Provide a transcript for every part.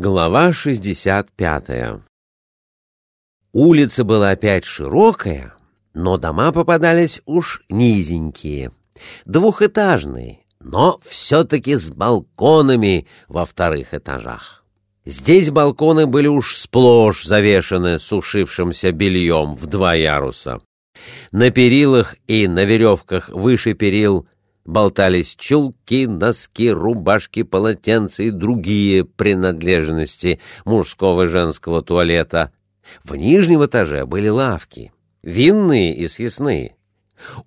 Глава 65 Улица была опять широкая, но дома попадались уж низенькие, двухэтажные, но все-таки с балконами во вторых этажах. Здесь балконы были уж сплошь завешаны сушившимся бельем в два яруса. На перилах и на веревках выше перил болтались чулки, носки, рубашки, полотенца и другие принадлежности мужского и женского туалета. В нижнем этаже были лавки, винные и съестные.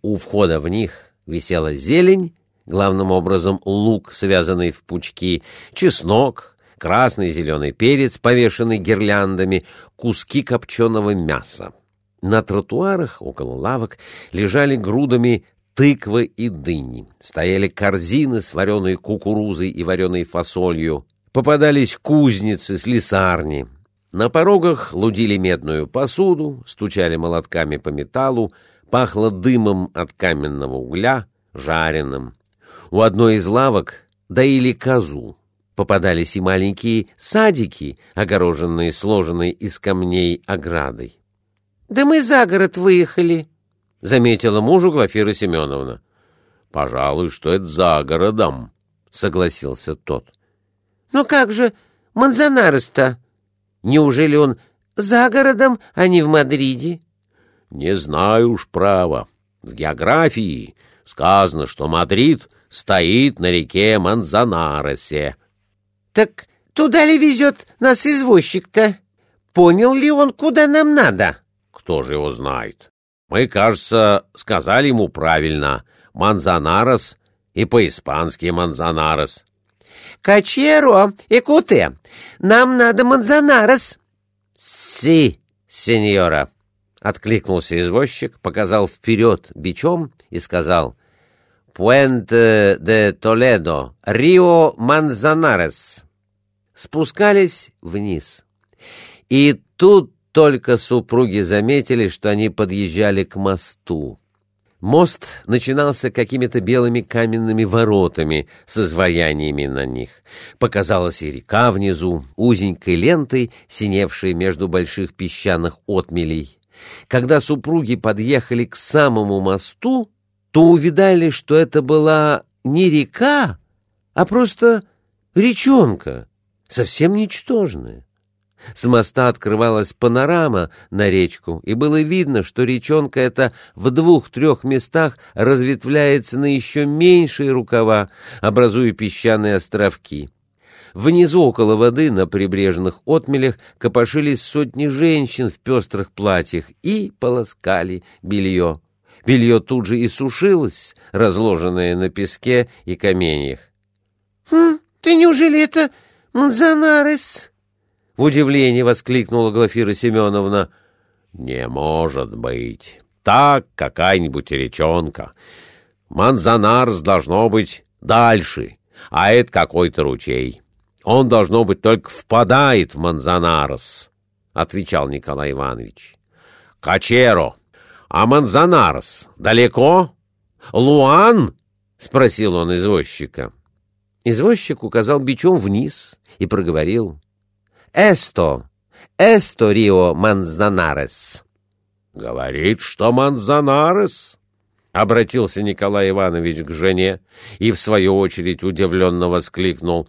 У входа в них висела зелень, главным образом лук, связанный в пучки, чеснок, красный и зеленый перец, повешенный гирляндами, куски копченого мяса. На тротуарах около лавок лежали грудами тыквы и дыни, стояли корзины с вареной кукурузой и вареной фасолью, попадались кузницы, слесарни. На порогах лудили медную посуду, стучали молотками по металлу, пахло дымом от каменного угля, жареным. У одной из лавок доили козу. Попадались и маленькие садики, огороженные сложенной из камней оградой. — Да мы за город выехали, — заметила мужу Глафира Семеновна. — Пожалуй, что это за городом, — согласился тот. — Ну как же Манзанарес-то? Неужели он за городом, а не в Мадриде? — Не знаю уж право. В географии сказано, что Мадрид стоит на реке Манзанаресе. — Так туда ли везет нас извозчик-то? Понял ли он, куда нам надо? — Кто же его знает? Мы, кажется, сказали ему правильно «Манзанарес» и по-испански «Манзанарес». «Качеро, экуте, нам надо Манзанарес». «Си, сеньора», — откликнулся извозчик, показал вперед бичом и сказал «Пуэнте де Толедо, Рио Манзанарес». Спускались вниз. И тут только супруги заметили, что они подъезжали к мосту. Мост начинался какими-то белыми каменными воротами с изваяниями на них. Показалась и река внизу, узенькой лентой, синевшей между больших песчаных отмелей. Когда супруги подъехали к самому мосту, то увидали, что это была не река, а просто речонка, совсем ничтожная. С моста открывалась панорама на речку, и было видно, что речонка эта в двух-трех местах разветвляется на еще меньшие рукава, образуя песчаные островки. Внизу около воды на прибрежных отмелях копошились сотни женщин в пестрых платьях и полоскали белье. Белье тут же и сушилось, разложенное на песке и каменьях. «Хм, — Ты неужели это Манзанарес? — в удивлении воскликнула Глафира Семеновна. — Не может быть. Так какая-нибудь речонка. Манзанарс должно быть дальше, а это какой-то ручей. Он, должно быть, только впадает в Манзанарс, — отвечал Николай Иванович. — Качеро, а Манзанарс далеко? Луан? — спросил он извозчика. Извозчик указал бичом вниз и проговорил. Эсто, эсто Рио Манзанарес. Говорит, что Манзанарес? Обратился Николай Иванович к жене и, в свою очередь, удивленно воскликнул.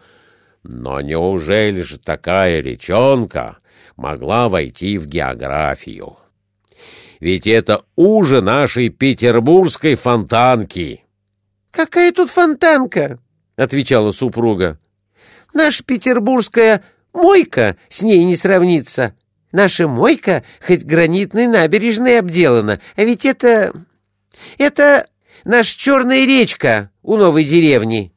Но неужели же такая речонка могла войти в географию? Ведь это уже нашей петербургской фонтанки. — Какая тут фонтанка? — отвечала супруга. — Наша петербургская Мойка с ней не сравнится. Наша мойка хоть гранитной набережной обделана, а ведь это... Это наша черная речка у новой деревни.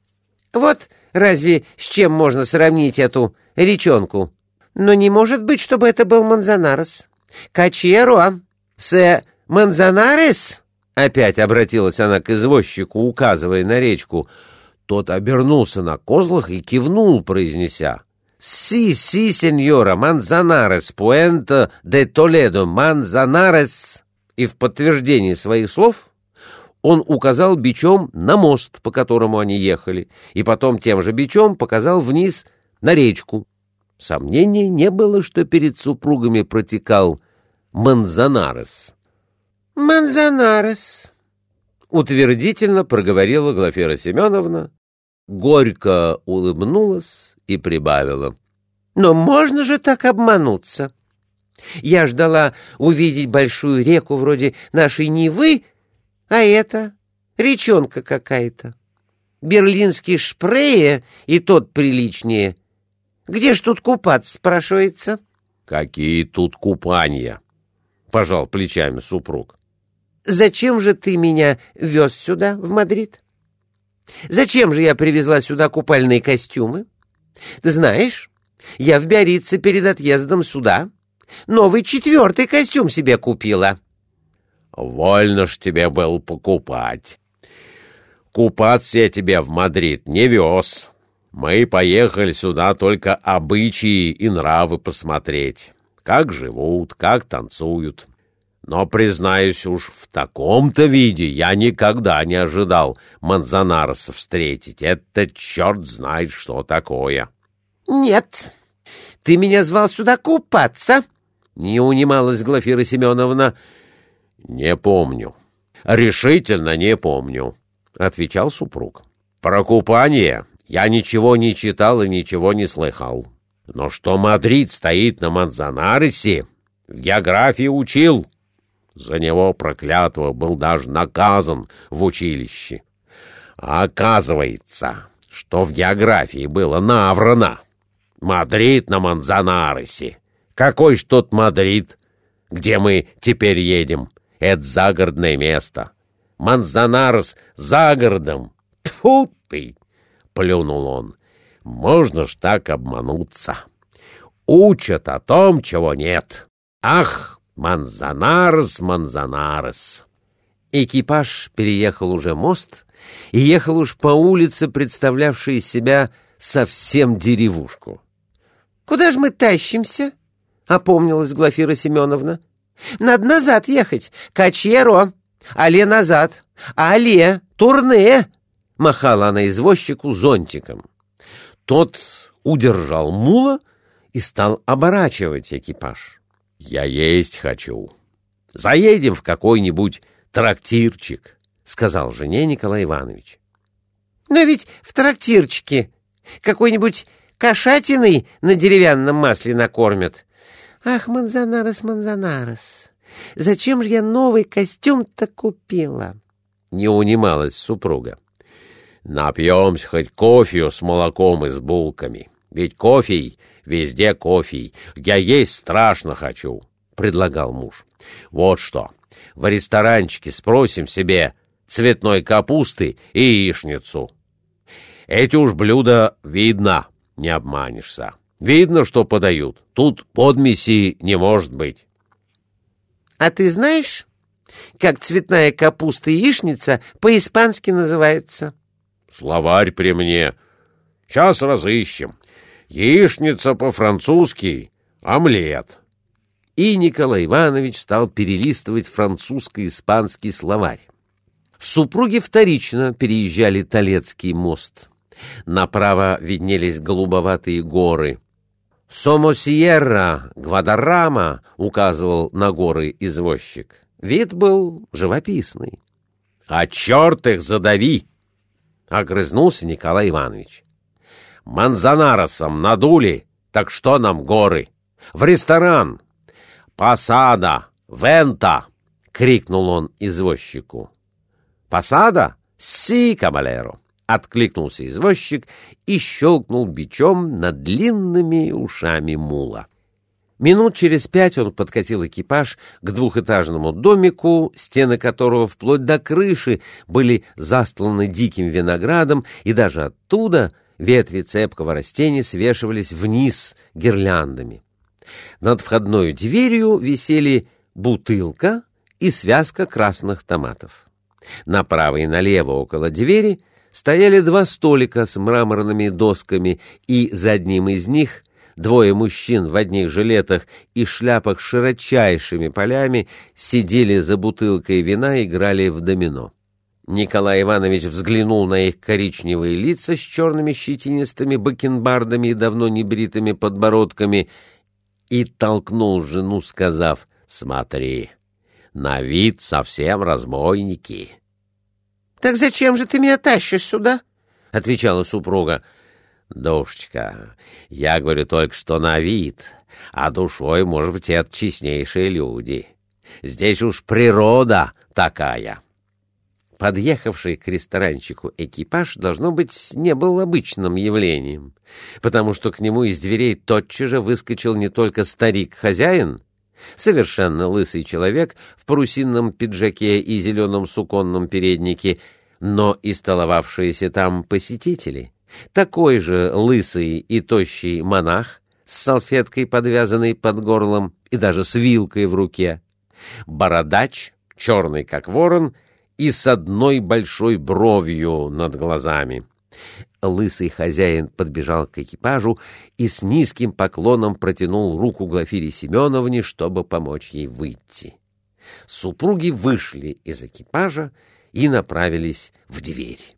Вот разве с чем можно сравнить эту речонку? Но не может быть, чтобы это был Манзанарес. Качеро, с Манзанарес? Опять обратилась она к извозчику, указывая на речку. Тот обернулся на козлах и кивнул, произнеся — «Си, си, сеньора, Манзанарес, Пуэнто де Толедо, Манзанарес!» И в подтверждении своих слов он указал бичом на мост, по которому они ехали, и потом тем же бичом показал вниз на речку. Сомнений не было, что перед супругами протекал Манзанарес. «Манзанарес», — утвердительно проговорила Глафира Семеновна, горько улыбнулась и прибавила. «Но можно же так обмануться? Я ждала увидеть большую реку вроде нашей Невы, а это речонка какая-то. Берлинский шпрее и тот приличнее. Где ж тут купаться, спрашивается?» «Какие тут купания?» — пожал плечами супруг. «Зачем же ты меня вез сюда, в Мадрид?» Зачем же я привезла сюда купальные костюмы? Ты знаешь, я в Биорице перед отъездом сюда новый четвертый костюм себе купила. Вольно ж тебе был покупать. Купаться я тебя в Мадрид не вез. Мы поехали сюда только обычаи и нравы посмотреть. Как живут, как танцуют. Но, признаюсь уж, в таком-то виде я никогда не ожидал Манзанароса встретить. Это черт знает, что такое. — Нет, ты меня звал сюда купаться, — не унималась Глафира Семеновна. — Не помню. Решительно не помню, — отвечал супруг. — Про купание я ничего не читал и ничего не слыхал. Но что Мадрид стоит на Манзанаресе, в географии учил — за него проклятого был даже наказан в училище. А оказывается, что в географии было наврано. Мадрид на Манзанаресе. Какой ж тут Мадрид? Где мы теперь едем? Это загородное место. Манзанарес за городом. Тьфу ты! Плюнул он. Можно ж так обмануться. Учат о том, чего нет. Ах, Манзанарес, Манзанарес. Экипаж переехал уже мост и ехал уж по улице, представлявшей себя совсем деревушку. — Куда же мы тащимся? — опомнилась Глафира Семеновна. — Надо назад ехать. Качеро. Але назад. Але. Турне. Махала она извозчику зонтиком. Тот удержал мула и стал оборачивать экипаж. «Я есть хочу. Заедем в какой-нибудь трактирчик», — сказал жене Николай Иванович. «Но ведь в трактирчике какой-нибудь кошатиной на деревянном масле накормят. Ах, Манзанарес, Манзанарес, зачем же я новый костюм-то купила?» Не унималась супруга. «Напьемся хоть кофе с молоком и с булками, ведь кофе везде кофе. Я есть страшно хочу», — предлагал муж. «Вот что, в ресторанчике спросим себе цветной капусты и яичницу. Эти уж блюда видно, не обманешься. Видно, что подают. Тут подмеси не может быть». «А ты знаешь, как цветная капуста и яичница по-испански называется?» «Словарь при мне. Сейчас разыщем яичница по-французски — омлет. И Николай Иванович стал перелистывать французско-испанский словарь. Супруги вторично переезжали Толецкий мост. Направо виднелись голубоватые горы. «Сомосьерра, Гвадарама», — указывал на горы извозчик. Вид был живописный. «А черт их задави!» — огрызнулся Николай Иванович. Манзанаросом надули, так что нам горы? В ресторан! Посада! Вента! — крикнул он извозчику. «Посада? Си, кавалеро!» — откликнулся извозчик и щелкнул бичом над длинными ушами мула. Минут через пять он подкатил экипаж к двухэтажному домику, стены которого вплоть до крыши были застланы диким виноградом, и даже оттуда — Ветви цепкого растения свешивались вниз гирляндами. Над входной дверью висели бутылка и связка красных томатов. Направо и налево около двери стояли два столика с мраморными досками, и за одним из них двое мужчин в одних жилетах и шляпах с широчайшими полями сидели за бутылкой вина и играли в домино. Николай Иванович взглянул на их коричневые лица с черными щетинистыми бакенбардами и давно небритыми подбородками и толкнул жену, сказав, «Смотри, на вид совсем разбойники». «Так зачем же ты меня тащишь сюда?» — отвечала супруга. «Душечка, я говорю только что на вид, а душой, может быть, это честнейшие люди. Здесь уж природа такая». Подъехавший к ресторанчику экипаж, должно быть, не был обычным явлением, потому что к нему из дверей тотчас же выскочил не только старик-хозяин, совершенно лысый человек в парусинном пиджаке и зеленом суконном переднике, но и столовавшиеся там посетители. Такой же лысый и тощий монах с салфеткой, подвязанной под горлом, и даже с вилкой в руке. Бородач, черный как ворон — и с одной большой бровью над глазами. Лысый хозяин подбежал к экипажу и с низким поклоном протянул руку Глафире Семеновне, чтобы помочь ей выйти. Супруги вышли из экипажа и направились в дверь.